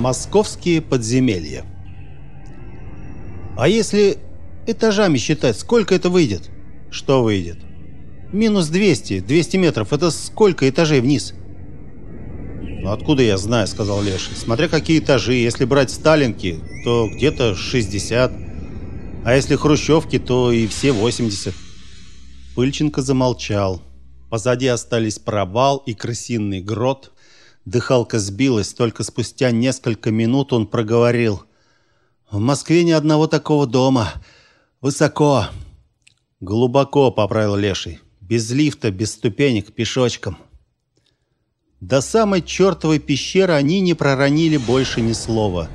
Московские подземелья. А если этажами считать, сколько это выйдет? Что выйдет? Минус 200, 200 метров. Это сколько этажей вниз? «Ну откуда я знаю?» — сказал Леший. «Смотря какие этажи. Если брать сталинки, то где-то 60. А если хрущевки, то и все 80». Пыльченко замолчал. Позади остались провал и крысиный грот. Дыхалка сбилась, только спустя несколько минут он проговорил. «В Москве ни одного такого дома. Высоко». «Глубоко», — поправил Леший. «Без лифта, без ступенек, пешочком». До самой чертовой пещеры они не проронили больше ни слова.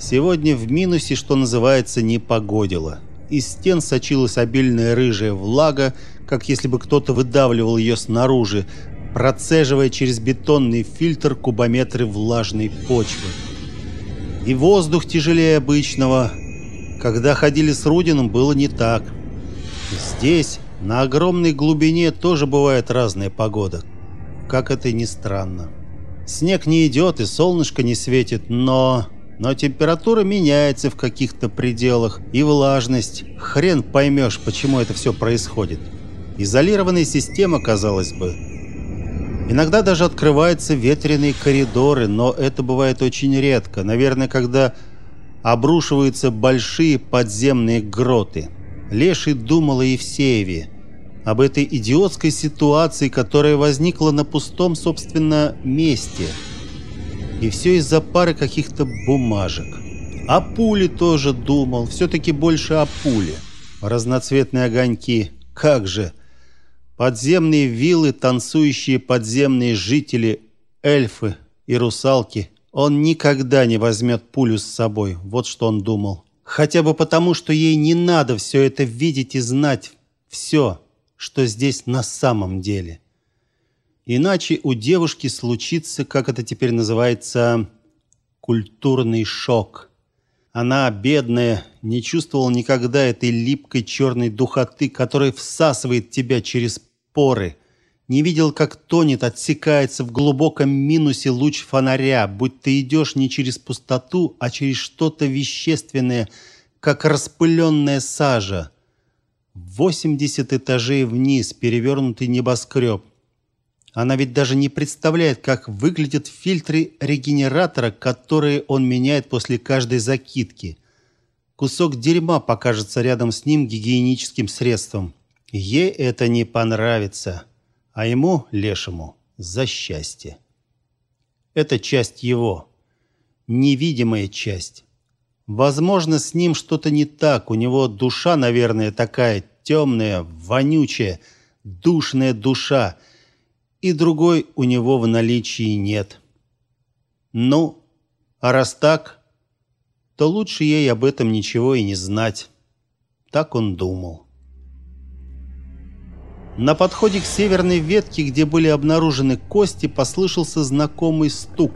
Сегодня в минусе, что называется, не погодило. Из стен сочилась обильная рыжая влага, как если бы кто-то выдавливал ее снаружи, процеживая через бетонный фильтр кубометры влажной почвы. И воздух тяжелее обычного. Когда ходили с Рудином, было не так. Здесь, на огромной глубине, тоже бывает разная погода как это ни странно. Снег не идет и солнышко не светит, но... Но температура меняется в каких-то пределах, и влажность. Хрен поймешь, почему это все происходит. Изолированная система, казалось бы. Иногда даже открываются ветреные коридоры, но это бывает очень редко. Наверное, когда обрушиваются большие подземные гроты. Леший думал о Евсееве об этой идиотской ситуации, которая возникла на пустом, собственно, месте. И все из-за пары каких-то бумажек. О пуле тоже думал, все-таки больше о пуле. Разноцветные огоньки, как же. Подземные виллы, танцующие подземные жители, эльфы и русалки. Он никогда не возьмет пулю с собой, вот что он думал. Хотя бы потому, что ей не надо все это видеть и знать. Все что здесь на самом деле. Иначе у девушки случится, как это теперь называется, культурный шок. Она, бедная, не чувствовала никогда этой липкой черной духоты, которая всасывает тебя через поры. Не видел, как тонет, отсекается в глубоком минусе луч фонаря, будь ты идешь не через пустоту, а через что-то вещественное, как распыленная сажа. 80 этажей вниз, перевернутый небоскреб. Она ведь даже не представляет, как выглядят фильтры регенератора, которые он меняет после каждой закидки. Кусок дерьма покажется рядом с ним гигиеническим средством. Ей это не понравится, а ему, лешему, за счастье. Это часть его, невидимая часть. Возможно, с ним что-то не так. У него душа, наверное, такая темная, вонючая, душная душа. И другой у него в наличии нет. Ну, а раз так, то лучше ей об этом ничего и не знать. Так он думал. На подходе к северной ветке, где были обнаружены кости, послышался знакомый стук.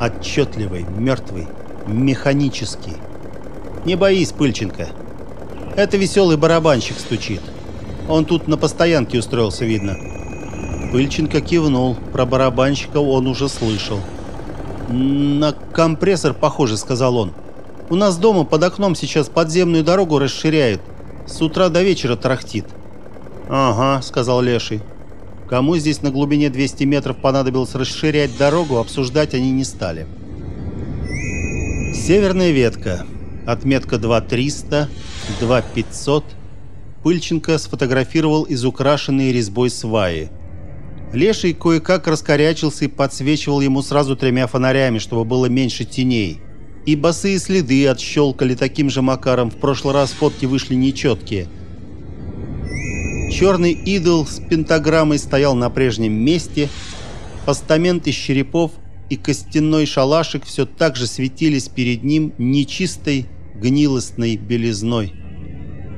отчетливый, мертвый, механический. Не боись, Пыльченко. Это веселый барабанщик стучит. Он тут на постоянке устроился, видно. Пыльченко кивнул. Про барабанщика он уже слышал. «На компрессор похоже», — сказал он. «У нас дома под окном сейчас подземную дорогу расширяют. С утра до вечера трахтит». «Ага», — сказал Леший. Кому здесь на глубине 200 метров понадобилось расширять дорогу, обсуждать они не стали. Северная ветка. Отметка 2300, 2500. Пыльченко сфотографировал изукрашенные резьбой сваи. Леший кое-как раскорячился и подсвечивал ему сразу тремя фонарями, чтобы было меньше теней. И босые следы отщелкали таким же макаром. В прошлый раз фотки вышли нечеткие – Черный идол с пентаграммой стоял на прежнем месте. Постамент из черепов и костяной шалашик все так же светились перед ним нечистой, гнилостной белизной.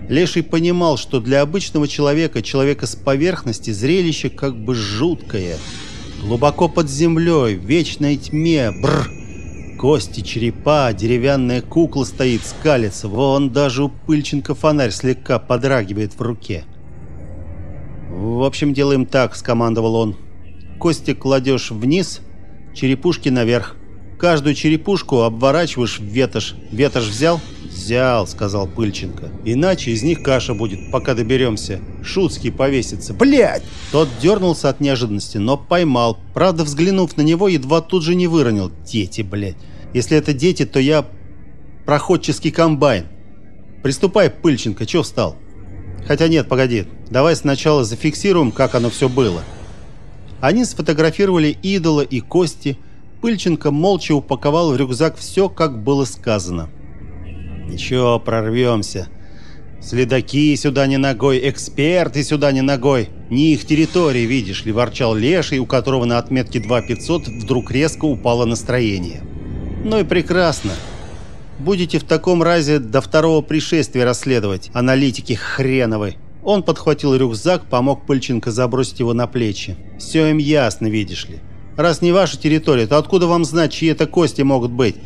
Леший понимал, что для обычного человека, человека с поверхности, зрелище как бы жуткое. Глубоко под землей, в вечной тьме, бр, Кости, черепа, деревянная кукла стоит, скалится. Вон даже у Пыльченко фонарь слегка подрагивает в руке. «В общем, делаем так», — скомандовал он. «Кости кладешь вниз, Черепушки наверх. Каждую черепушку обворачиваешь в ветошь. Ветошь взял? Взял, сказал Пыльченко. Иначе из них каша будет, пока доберемся. Шуцкий повесится. Блять! Тот дернулся от неожиданности, но поймал. Правда, взглянув на него, едва тут же не выронил. Дети, блядь. Если это дети, то я проходческий комбайн. Приступай, Пыльченко, чё встал? Хотя нет, погоди. Давай сначала зафиксируем, как оно все было. Они сфотографировали идола и кости, Пыльченко молча упаковал в рюкзак все, как было сказано. «Ничего, прорвемся. Следаки сюда не ногой, эксперты сюда не ногой. Не их территории, видишь ли», – ворчал Леший, у которого на отметке 2500 вдруг резко упало настроение. «Ну и прекрасно. Будете в таком разе до второго пришествия расследовать, аналитики хреновы». Он подхватил рюкзак, помог Пыльченко забросить его на плечи. «Все им ясно, видишь ли. Раз не ваша территория, то откуда вам знать, чьи это кости могут быть?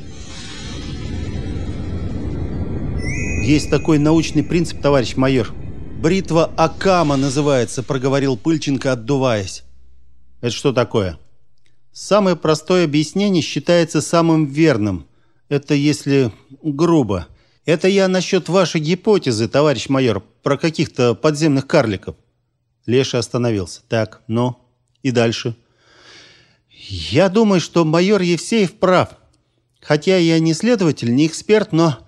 Есть такой научный принцип, товарищ майор. Бритва Акама называется, проговорил Пыльченко, отдуваясь. Это что такое? Самое простое объяснение считается самым верным. Это если грубо. Это я насчет вашей гипотезы, товарищ майор, про каких-то подземных карликов. Леша остановился. Так, ну и дальше. Я думаю, что майор Евсеев прав. Хотя я не следователь, не эксперт, но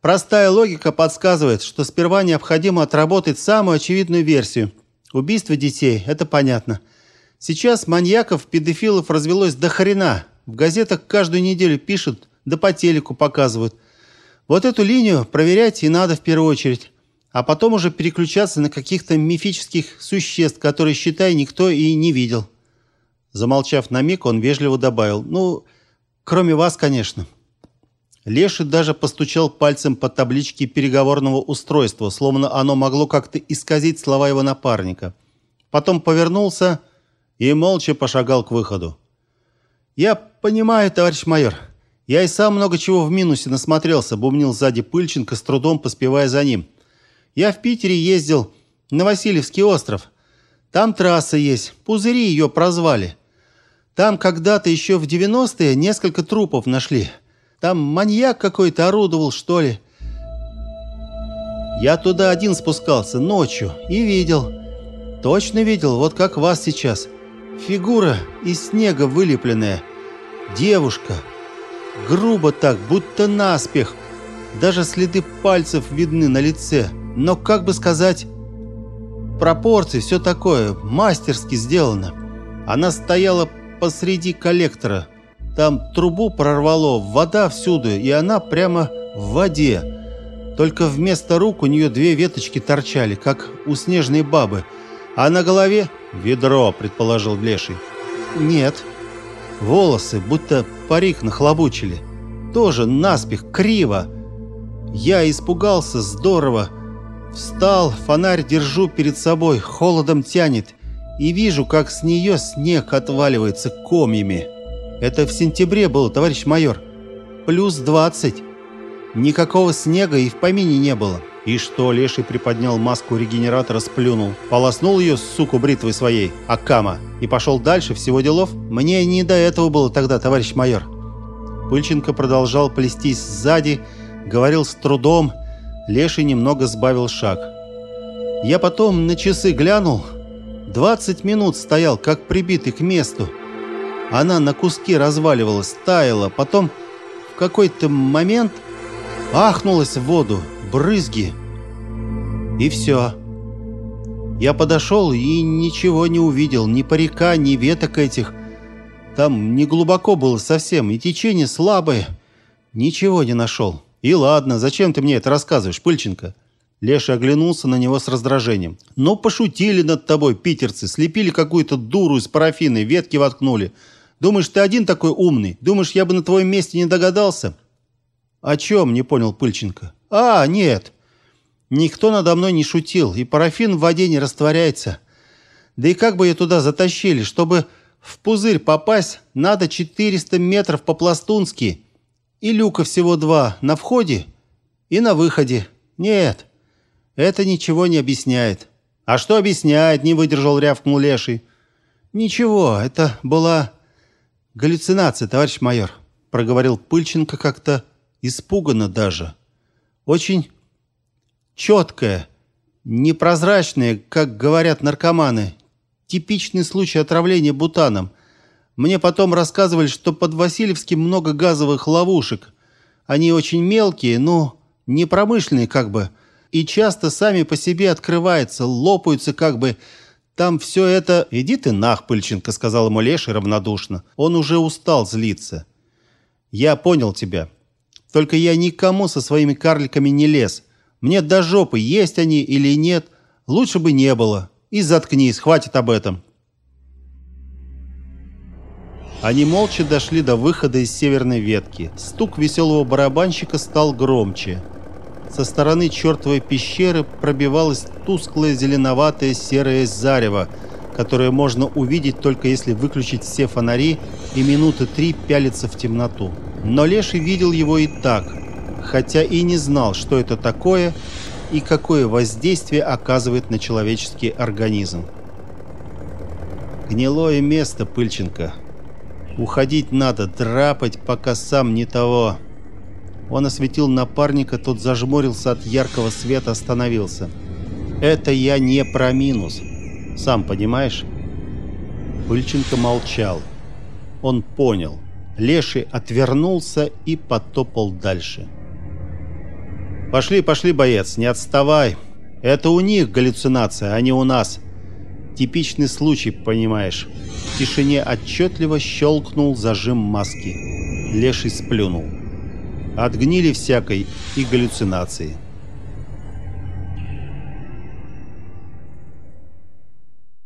простая логика подсказывает, что сперва необходимо отработать самую очевидную версию. Убийство детей это понятно. Сейчас маньяков, педофилов развелось до хрена. В газетах каждую неделю пишут, да по телеку показывают. Вот эту линию проверять и надо в первую очередь, а потом уже переключаться на каких-то мифических существ, которые, считай, никто и не видел. Замолчав на миг, он вежливо добавил: "Ну, кроме вас, конечно". Леший даже постучал пальцем по табличке переговорного устройства, словно оно могло как-то исказить слова его напарника. Потом повернулся и молча пошагал к выходу. "Я понимаю, товарищ майор. Я и сам много чего в минусе насмотрелся", бубнил сзади Пыльченко, с трудом поспевая за ним. "Я в Питере ездил на Васильевский остров. Там трасса есть, пузыри ее прозвали. Там когда-то еще в 90-е несколько трупов нашли. Там маньяк какой-то орудовал, что ли. Я туда один спускался ночью и видел. Точно видел, вот как вас сейчас. Фигура из снега вылепленная. Девушка. Грубо так, будто наспех. Даже следы пальцев видны на лице. Но, как бы сказать, пропорции, все такое, мастерски сделано. Она стояла посреди коллектора. Там трубу прорвало, вода всюду, и она прямо в воде. Только вместо рук у нее две веточки торчали, как у снежной бабы. А на голове ведро, предположил Блеший. Нет. Волосы, будто парик нахлобучили. Тоже наспех, криво. Я испугался здорово. Встал, фонарь держу перед собой, холодом тянет и вижу, как с нее снег отваливается комьями. Это в сентябре было, товарищ майор. Плюс двадцать. Никакого снега и в помине не было. И что, Леший приподнял маску регенератора, сплюнул, полоснул ее, суку, бритвой своей, Акама, и пошел дальше, всего делов? Мне не до этого было тогда, товарищ майор. Пыльченко продолжал плестись сзади, говорил с трудом. Леший немного сбавил шаг. Я потом на часы глянул, 20 минут стоял, как прибитый к месту. Она на куски разваливалась, таяла, потом в какой-то момент ахнулась в воду, брызги. И все. Я подошел и ничего не увидел, ни парика, ни веток этих. Там не глубоко было совсем, и течение слабое. Ничего не нашел. И ладно, зачем ты мне это рассказываешь, Пыльченко? Леша оглянулся на него с раздражением. «Ну, пошутили над тобой, питерцы, слепили какую-то дуру из парафины, ветки воткнули. Думаешь, ты один такой умный? Думаешь, я бы на твоем месте не догадался?» «О чем?» – не понял Пыльченко. «А, нет. Никто надо мной не шутил, и парафин в воде не растворяется. Да и как бы ее туда затащили, чтобы в пузырь попасть, надо 400 метров по-пластунски, и люка всего два на входе и на выходе. Нет, это ничего не объясняет. А что объясняет? Не выдержал рявкнул Леший. Ничего, это была «Галлюцинация, товарищ майор», — проговорил Пыльченко как-то испуганно даже. «Очень четкая, непрозрачная, как говорят наркоманы. Типичный случай отравления бутаном. Мне потом рассказывали, что под Васильевским много газовых ловушек. Они очень мелкие, но не промышленные как бы, и часто сами по себе открываются, лопаются как бы, там все это... Иди ты нах, Пыльченко, сказал ему Леший равнодушно. Он уже устал злиться. Я понял тебя. Только я никому со своими карликами не лез. Мне до жопы, есть они или нет, лучше бы не было. И заткнись, хватит об этом. Они молча дошли до выхода из северной ветки. Стук веселого барабанщика стал громче. Со стороны чертовой пещеры пробивалось тусклое зеленоватое серое зарево, которое можно увидеть только если выключить все фонари и минуты три пялиться в темноту. Но Леший видел его и так, хотя и не знал, что это такое и какое воздействие оказывает на человеческий организм. Гнилое место, Пыльченко. Уходить надо, драпать, пока сам не того. Он осветил напарника, тот зажмурился от яркого света, остановился. «Это я не про минус. Сам понимаешь?» Пыльченко молчал. Он понял. Леший отвернулся и потопал дальше. «Пошли, пошли, боец, не отставай. Это у них галлюцинация, а не у нас. Типичный случай, понимаешь». В тишине отчетливо щелкнул зажим маски. Леший сплюнул от гнили всякой и галлюцинации.